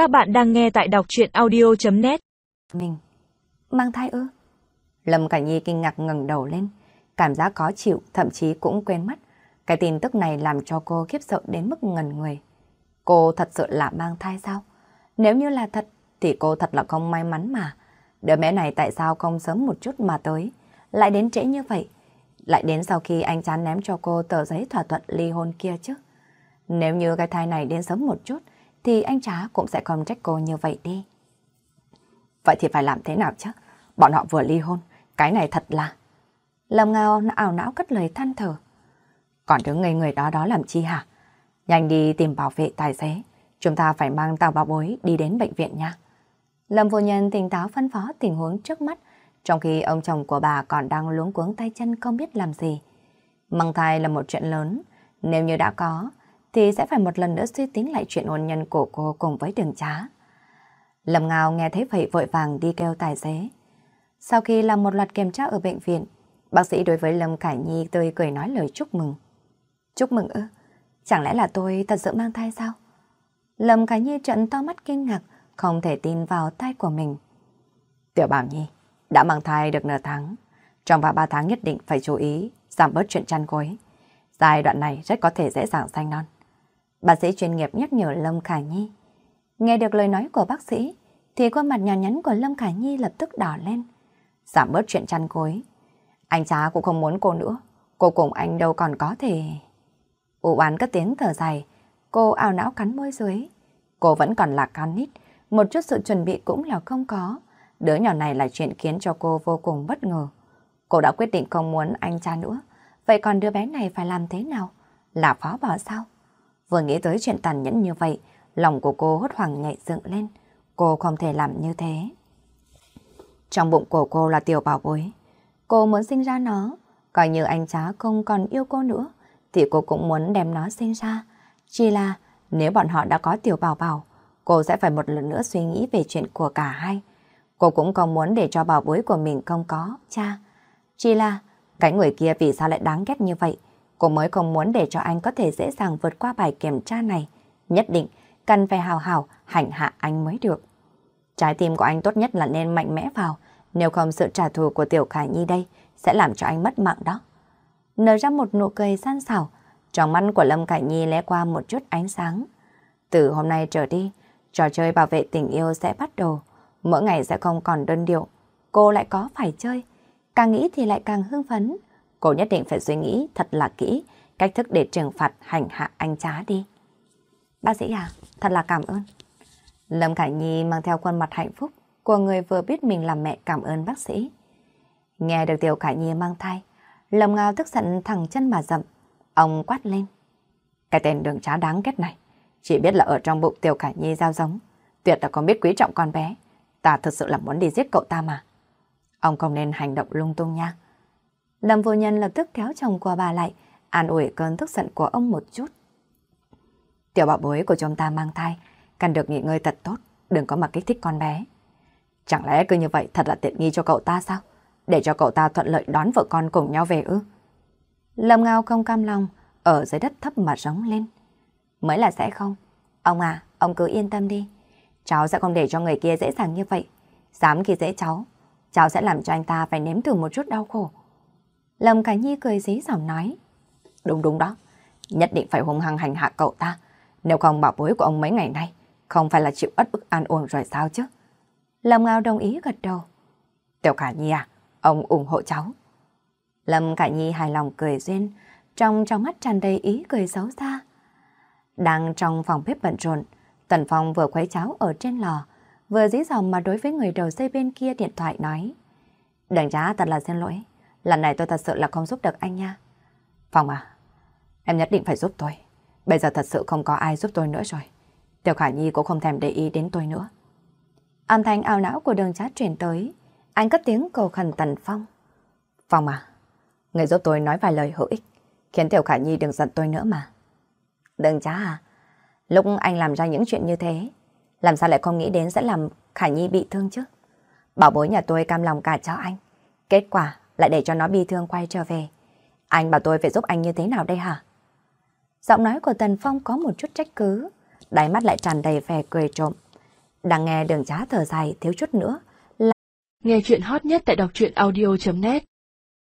Các bạn đang nghe tại đọc chuyện audio.net Mình, mang thai ư? Lâm Cảnh Nhi kinh ngạc ngẩng đầu lên, cảm giác khó chịu, thậm chí cũng quên mất. Cái tin tức này làm cho cô khiếp sợ đến mức ngần người. Cô thật sự là mang thai sao? Nếu như là thật, thì cô thật là không may mắn mà. Đứa bé này tại sao không sớm một chút mà tới, lại đến trễ như vậy? Lại đến sau khi anh chán ném cho cô tờ giấy thỏa thuận ly hôn kia chứ? Nếu như cái thai này đến sớm một chút, thì anh Trá cũng sẽ không trách cô như vậy đi. Vậy thì phải làm thế nào chứ? Bọn họ vừa ly hôn, cái này thật là... Lâm ngao ảo não cất lời than thở. Còn đứng ngây người đó đó làm chi hả? Nhanh đi tìm bảo vệ tài xế. Chúng ta phải mang tàu bảo bối đi đến bệnh viện nha. Lâm vô nhân tỉnh táo phân phó tình huống trước mắt, trong khi ông chồng của bà còn đang luống cuống tay chân không biết làm gì. Mang thai là một chuyện lớn, nếu như đã có, thì sẽ phải một lần nữa suy tính lại chuyện hôn nhân của cô cùng với đường trá. Lâm Ngao nghe thấy vậy vội vàng đi kêu tài xế. Sau khi làm một loạt kiểm tra ở bệnh viện, bác sĩ đối với Lâm Khải Nhi tươi cười nói lời chúc mừng. Chúc mừng ư? Chẳng lẽ là tôi thật sự mang thai sao? Lâm Khải Nhi trận to mắt kinh ngạc, không thể tin vào tai của mình. Tiểu Bảo Nhi đã mang thai được nửa tháng. Trong vài ba tháng nhất định phải chú ý giảm bớt chuyện chăn gối. Giai đoạn này rất có thể dễ dàng sanh non. Bác sĩ chuyên nghiệp nhắc nhở Lâm khả Nhi. Nghe được lời nói của bác sĩ, thì khuôn mặt nhỏ nhắn của Lâm khả Nhi lập tức đỏ lên. Giảm bớt chuyện chăn cối Anh cha cũng không muốn cô nữa. Cô cùng anh đâu còn có thể... U oán cất tiếng thở dài. Cô ảo não cắn môi dưới. Cô vẫn còn là con nít. Một chút sự chuẩn bị cũng là không có. Đứa nhỏ này là chuyện khiến cho cô vô cùng bất ngờ. Cô đã quyết định không muốn anh cha nữa. Vậy còn đứa bé này phải làm thế nào? Là phó bỏ sao? Vừa nghĩ tới chuyện tàn nhẫn như vậy, lòng của cô hốt hoảng nhạy dựng lên. Cô không thể làm như thế. Trong bụng của cô là tiểu bảo bối. Cô muốn sinh ra nó. Coi như anh chá không còn yêu cô nữa, thì cô cũng muốn đem nó sinh ra. Chỉ là nếu bọn họ đã có tiểu bảo bảo, cô sẽ phải một lần nữa suy nghĩ về chuyện của cả hai. Cô cũng không muốn để cho bảo bối của mình không có, cha. Chỉ là cái người kia vì sao lại đáng ghét như vậy? Cô mới không muốn để cho anh có thể dễ dàng vượt qua bài kiểm tra này. Nhất định, cần phải hào hào, hành hạ anh mới được. Trái tim của anh tốt nhất là nên mạnh mẽ vào, nếu không sự trả thù của Tiểu Khải Nhi đây sẽ làm cho anh mất mạng đó. Nở ra một nụ cười san xảo, trong mắt của Lâm Khải Nhi lé qua một chút ánh sáng. Từ hôm nay trở đi, trò chơi bảo vệ tình yêu sẽ bắt đầu. Mỗi ngày sẽ không còn đơn điệu. Cô lại có phải chơi. Càng nghĩ thì lại càng hưng phấn. Cô nhất định phải suy nghĩ thật là kỹ cách thức để trừng phạt hành hạ anh trá đi. Bác sĩ à, thật là cảm ơn. Lâm Khải Nhi mang theo khuôn mặt hạnh phúc của người vừa biết mình làm mẹ cảm ơn bác sĩ. Nghe được Tiểu Khải Nhi mang thai, Lâm Ngao tức giận thẳng chân mà dậm. Ông quát lên. Cái tên đường trá đáng ghét này, chỉ biết là ở trong bụng Tiểu Khải Nhi giao giống. Tuyệt là không biết quý trọng con bé. Ta thật sự là muốn đi giết cậu ta mà. Ông không nên hành động lung tung nha. Lâm vô nhân lập tức kéo chồng của bà lại, an ủi cơn tức giận của ông một chút. Tiểu bảo bối của chúng ta mang thai, cần được nghỉ ngơi thật tốt, đừng có mà kích thích con bé. Chẳng lẽ cứ như vậy thật là tiện nghi cho cậu ta sao? Để cho cậu ta thuận lợi đón vợ con cùng nhau về ư? Lâm ngao không cam lòng, ở dưới đất thấp mà rống lên. Mới là sẽ không. Ông à, ông cứ yên tâm đi. Cháu sẽ không để cho người kia dễ dàng như vậy. Dám khi dễ cháu, cháu sẽ làm cho anh ta phải nếm thử một chút đau khổ. Lâm Cảnh Nhi cười dí dỏm nói. Đúng đúng đó, nhất định phải hung hăng hành hạ cậu ta. Nếu không bảo bối của ông mấy ngày nay, không phải là chịu ất ức an ổn rồi sao chứ? Lâm Ngao đồng ý gật đầu. Tiểu Khả Nhi à, ông ủng hộ cháu. Lâm Khả Nhi hài lòng cười duyên, trong trong mắt tràn đầy ý cười xấu xa. Đang trong phòng bếp bận rộn, Tần Phong vừa khuấy cháo ở trên lò, vừa dí dòng mà đối với người đầu dây bên kia điện thoại nói. Đừng giá thật là xin lỗi, lần này tôi thật sự là không giúp được anh nha. Phong à, em nhất định phải giúp tôi. Bây giờ thật sự không có ai giúp tôi nữa rồi. Tiểu Khả Nhi cũng không thèm để ý đến tôi nữa. Âm thanh ảo não của đường chat truyền tới. Anh cất tiếng cầu khẩn Tần Phong. Phong à, người giúp tôi nói vài lời hữu ích, khiến Tiểu Khả Nhi đừng giận tôi nữa mà. Đừng chá à, lúc anh làm ra những chuyện như thế, làm sao lại không nghĩ đến sẽ làm Khả Nhi bị thương chứ? Bảo bối nhà tôi cam lòng cả cho anh. Kết quả lại để cho nó bị thương quay trở về. Anh bảo tôi phải giúp anh như thế nào đây hả? Giọng nói của Tần Phong có một chút trách cứ, đáy mắt lại tràn đầy vẻ cười trộm. Đang nghe đường trá thở dài thiếu chút nữa. là Nghe chuyện hot nhất tại đọc truyện audio.net